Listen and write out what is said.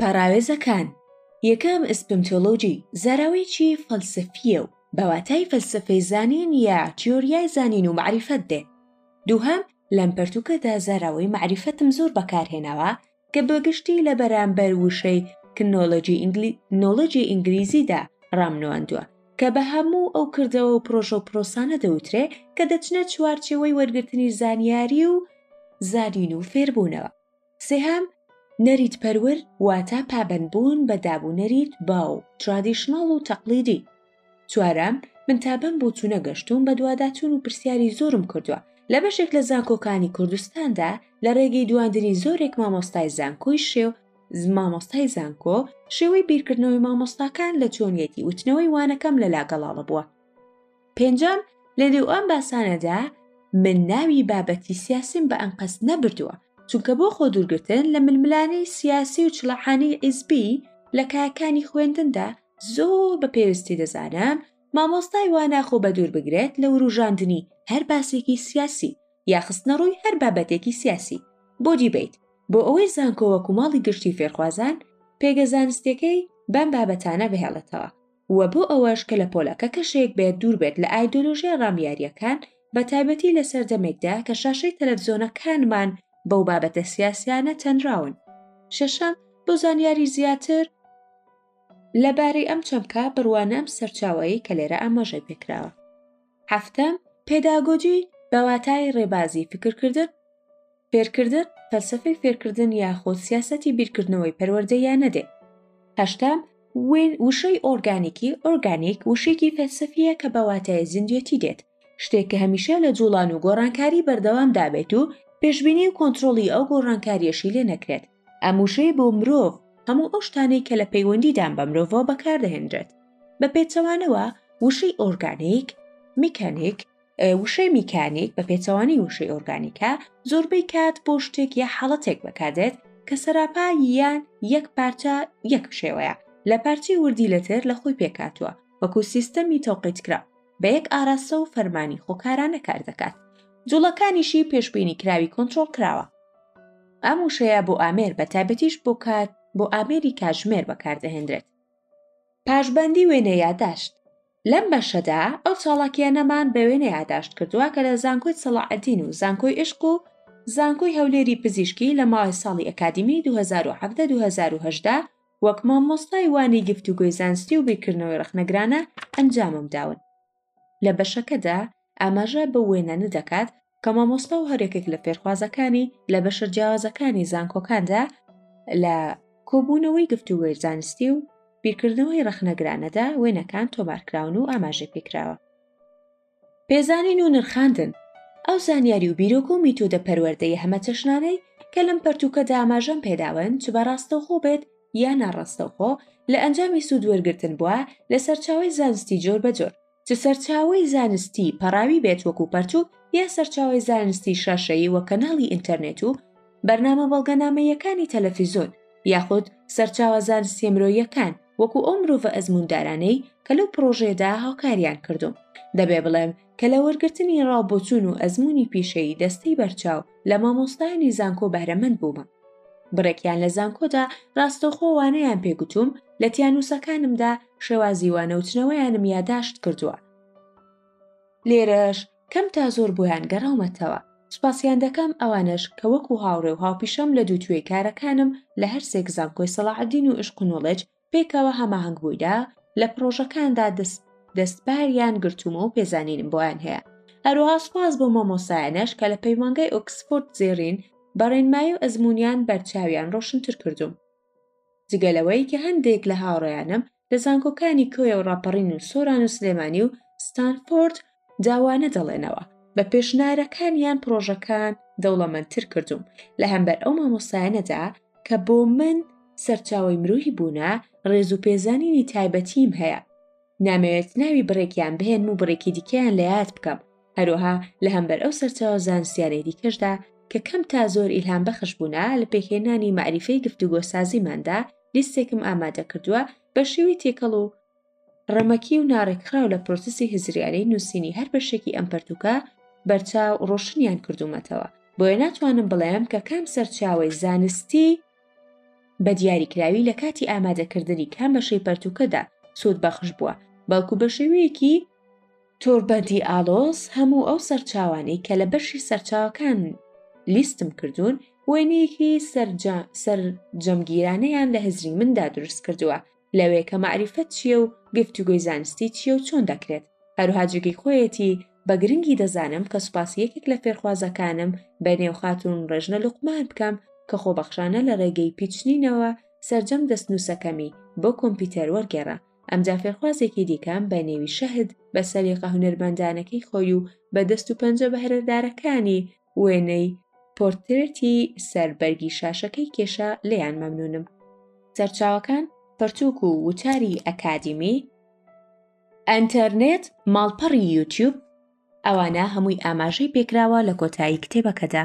پەڕاوێزەکان، یەکەم ئسپمتۆلۆجی زاراوەیەکی فەلسەفییە و بە واتای فەلسەفەی زانین یا تیۆریای زانین و مەعریفەت دێ. دووهەم، لەم پەرتووکەدا زاراوەی مەعریفەتم زۆر بەکار هێناوە کە بە گشتی لە بەرامبەر وشەی Knowledge ی ئینگلیزیدا ڕامنواندووە کە بە هەموو ئەو کردەوە و پڕۆژە و پڕۆسانە دەوترێ کە دەچنە چوارچێوەی وەرگرتنی زانیاری و زانین و فێربوونەوە. سێهەم، نەریتپەروەر واتە پابەندبوون بە داب و نەریت باو، ترادیشناڵ و تەقلیدی. چوارەم، من تا بەم بۆچوونە گەشتووم بەدواداچوون و پرسیاری زۆرم کردووە، لە بەشێک لە زانکۆکانی کوردستاندا لە رێگەی دواندنی زۆرێک مامۆستای زانکۆی شێو، مامۆستای زانکۆ شێوەی بیرکردنەوەی مامۆستاکان لە چۆنیەتی وتنەوەی وانەکەم لەلا گەڵاڵە بووە. پێنجەم، لە نێو ئەم باسانەدا من ناوی بابەتی سیاسیم بە ئەنقەست نەبردووە، چونکە بۆ خۆ دوورگرتن لە ململانێی سیاسی و چڵەحانی عیزبی لە کایەکانی خوێندندا زۆر بە پێویستی دەزانم مامۆستای وا ناخۆ بە دوور بگرێت لە وروژاندنی هەر باسێکی سیاسی یا خستنەڕووی هەر بابەتێکی سیاسی بۆ دیبەیت بۆ ئەوەی زانکۆ وەکو ماڵی گشتی فێرخوازان پێگە زانستیەکەی بەم بابەتانە بهێڵێتەوە و بۆ ئەوەش کە لە پۆلەکە کەشێک بێت دوور بێت لە ئایدۆلۆژیا ڕامیارییەکان، بە تایبەتی لە سەردەمێکدا کە شاشەی تەلەفزیۆنەکانمان بەو بابەتە سیاسییانە تەنراون. شەشەم، بۆ زانیاری زیاتر لەبارەی ئەم چەمکە، بڕوانە ئەم سەرچاوەیەی کە لێرە ئاماژەی پێکراوە. حەفتەم، پێداگۆجی بە واتای ڕێبازی فکرکردن، فێرکردن، فەلسەفەی فێرکردن یاخود سیاسەتی بیرکردنەوەی پەروەردە یا نەدەی. هەشتەم، وشەی ئۆرگانیکی، Organic، وشەیەکی فەلسەفییە کە بە واتای زیندوێتی دێت، شتێک کە هەمیشە لە جووڵان و گۆڕانکاری بەردەوامدا بێت و پێشبینی و کۆنترۆڵی ئەو گۆڕانکارییەشی لێ نەکرێت. ئەم وشەیە بۆ مرۆڤ هەموو ئەو شتانەی کە لە پەیوەندیدان بە مرۆڤەوە بەکاردەهێنرێت بە پێچەوانەوە وشەی ئۆرگانیک میکانیک وشەی میکانیک بە پێچەوانی وشەی ئۆرگانیکە زۆربەی کات بۆ شتێک یا حاڵەتێک بەکاردێت کە سەراپا یان یەک پارچە یەک شێوەیە لە پارچەی وردی لەتر لە خۆی پێکاتوە وەکو سیستەمی تەوقیتکرا بە یەک ئاراستە و فەرمانی خۆکارانە کار دەکات جوڵەکانیشی پێشبینی کراوی کۆنتترۆل کراوە ئەم وشەیە بۆ ئامێر بە تایبەتیش بۆ کات بۆ ئامێری کاژمێر بەکاردەهێنرێت پاشبندی وێنە یاداشت لەم بەشەدا ئەو چاڵاکیانەمان بە وێنە یاداشت کردووە کە لە زانکۆی سەڵعەدین و زانکۆی عشق و زانکۆی هەولێری پزیشکی لە ماوەی ساڵی ئەکادیمی 2017 2010 وەک مامۆستای وانی گفتوگۆی زانستی و بیرکردنەوەی ڕەخنەگرانە ئەنجامم داون. لە بەشەکەدا ئاماژە بەو وێنانە دەکات کە مامۆستا و هەریەکێک لە فێرخوازەکانی لە بەشە جیاوازەکانی زانکۆکاندا لە کۆبوونەوەی گفتوگۆی زانستی و بیرکردنەوەی ڕەخنەگرانەدا وێنەکان تۆمارکراون و ئاماژەی پێکراوە. پێزانین و نرخاندن ئەو زانیاری و بیرۆکە و میتۆدە پەروەردەیە هەمەچەشنانەی کە لەم پەرتووکەدا ئاماژەم پێداون چ بە ڕاستەوخۆ بێت یا ناڕاستەوخۆ لە ئەنجامی سوود وەرگرتن بووە لە سەرچاوی زانستی جۆر بە جۆر چ سەرچاوەی زانستی پەڕاوی بێت وەکوو پەرتووک یا سەرچاوەی زانستی شاشەیی وە کەناڵی ئینتەرنێت و بەرنامە بەڵگەنامەییەکانی تەلەفیزۆن یاخود سەرچاوە زانستیە مرۆیەکان وەکو ئەو مرۆڤە ئەزموندارانەی کە لەو پرۆژێدا هاوکاریان کردوم دەبێ بڵێم کە لە وەرگرتنی ڕاوبۆچون و ئەزمموی پیشەی دەستەی بەرچاو لە مامۆستایانی زانکۆ بەرەمەند بوومە بڕێکیان لە زانکۆدا ڕاستەوخۆوانەیان پێگوتوم لە تیانوسەکانمدا شێوازی وانەوتنەوەیانم یاداشت کردووە لێرەش کەم تا زۆر بۆیان گەڕاومەتەوە. سوپاسیان دەکەم ئەوانەش کە وەکو هاوڕێ و هاوپیشەم لە دووتوێی کارەکانم لە هەرسێک زانکۆی سەڵاحەدین و ئیشق و نۆڵێج پێکەوە هەماهەنگ بوویدا لە پڕۆژەکاندا دەست دەست باریان گرتوومە و پێزانینم بۆیان هەیە. هەروەها سوپاس بۆ مامۆستایانەش کە لە پەیمانگای ئۆکسفۆرد زێڕین بە ڕێنمایی و ئەزموونیان بەرچاویان ڕۆشنتر کردووم. جگە لەوەی کە هەندێک لە هاوڕێیانم لە زانکۆکانی کۆیە و ڕاپەڕین و سۆران و سلێمانی و ستانفۆرد دا وانە دەڵێنەوە، بە پێشنارەکانیان پڕۆژەکان دەوڵەمەندتر کردووم، لە هەمبەر ئەو مامۆستایانەدا کە بۆ من سەرچاوەی مرۆیی بوونە، ڕێز و پێزانینی تایبەتیم هەیە، نامەوێت ناوی بڕێکیان بهێنم و بڕێکی دیکەیان لە یاد بکەم، هەروەها لە هەمبەر ئەو سەرچاوە زانستیانەی دیکەشدا کە کەم تا زۆر ئیلهام بەخش بوونا لە پێکهێنانی معریفەی گفتوگۆ سازیماندا لیستێکم ئامادە کردووە بە شێوی تێکەڵ و ڕەمەکی و ناڕێکخراو لە پرۆسسی هزریانەی نووسینی هەر بەشێکی ئەم پەرتوکە بەرچاو ڕۆشنیان کردوومەتەوە بۆیە ناتوانم بڵێم کە کام سەرچاوی زانستی بە دیاریکراوی لە کاتی ئامادەکردنی کام بەشەی پەرتوکەدا سوود بەخش بووە بەڵکو بە شێوەیەکی تۆربەندی ئاڵۆز، هەموو ئەو سەرچاوانەی کە لە بەشی سەرچاوەکان لیستم کردوون، وێنەیەکی سەرجەمگیرانەیان لە هزری مندا دروست کردووە، لەوێ کە مەعریفەت چییە و گفتوگۆی زانستی چییە و چۆن دەکرێت، هەروها جێگەی خۆیەتی، بە گرنگی دەزانم کە سوپاسی یەکێک لە فێرخوازەکانم بە نێو خاتوون ڕێژنە لوقمان بکەم کە خۆبەخشانە لە ڕێگەی پیچنینەوە سەرجەم دەستنووسەکەمی بۆ کۆمپیوتەر وەرگێڕا، ئەمجا فێرخوازێکی دیکەم بە نێوی شەهد بە سەلیقە هونەرمەندانەکەی خۆی و بە دەست و پەنجە بەهرەدارەکانی وێنەی پۆرترێتی سەر بەرگی شاشەکەی کێشا لێیان مەمنونم سەرچاوەکان پەرتوک و وتاری ئەکادیمی ئەتەرنێت ماڵپەڕی یوتیوب ئەوانە هەمووی ئاماژەی پێکراوە لە کۆتایی کتێبەکەدا